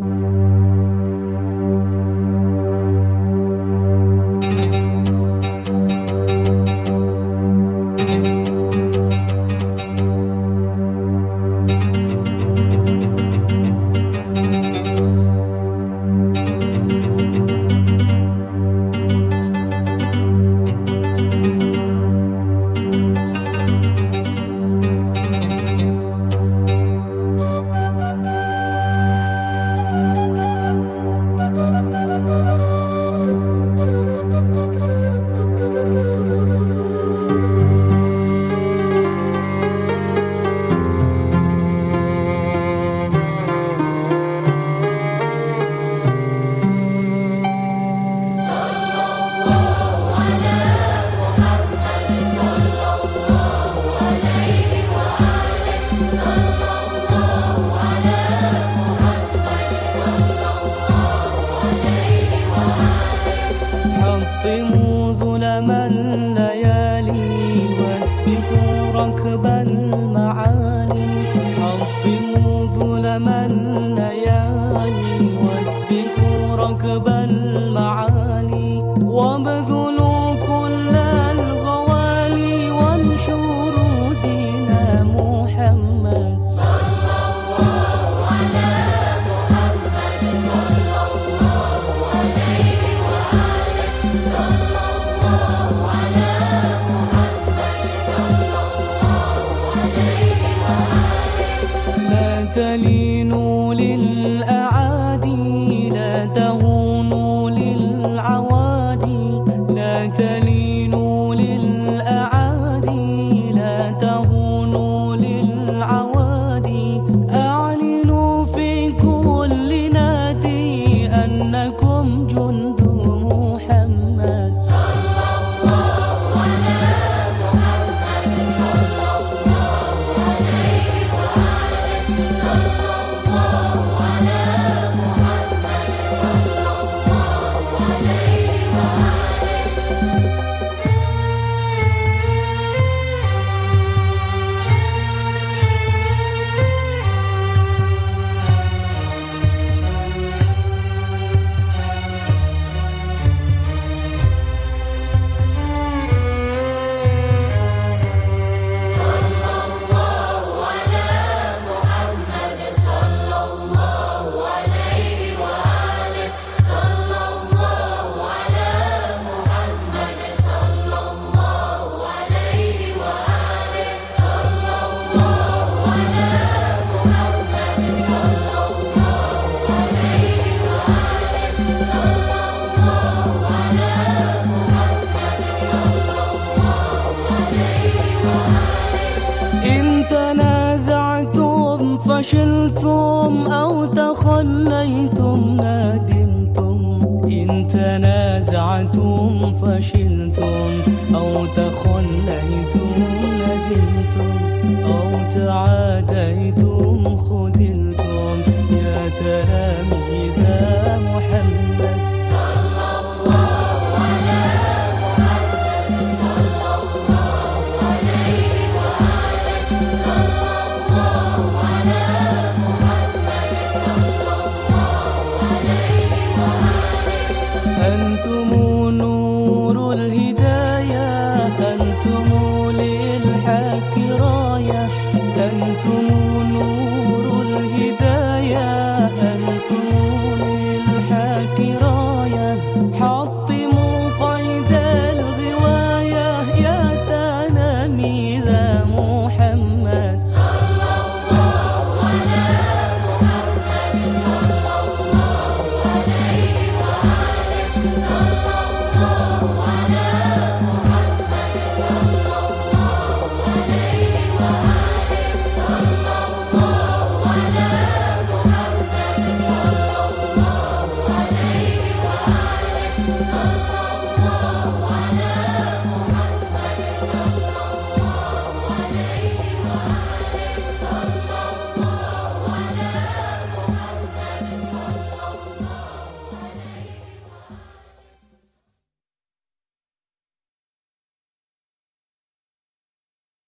Mm-hmm. حطموا ظلم الليالي واسبقوا ركب المعالي. حطموا ظلم الليالي إن فشلتم أو تخليتم ندمتم إن تنازعتم فشلتم أو تخليتم ندمتم أو تعاديتم خذلتم. يا تلاميذ محمد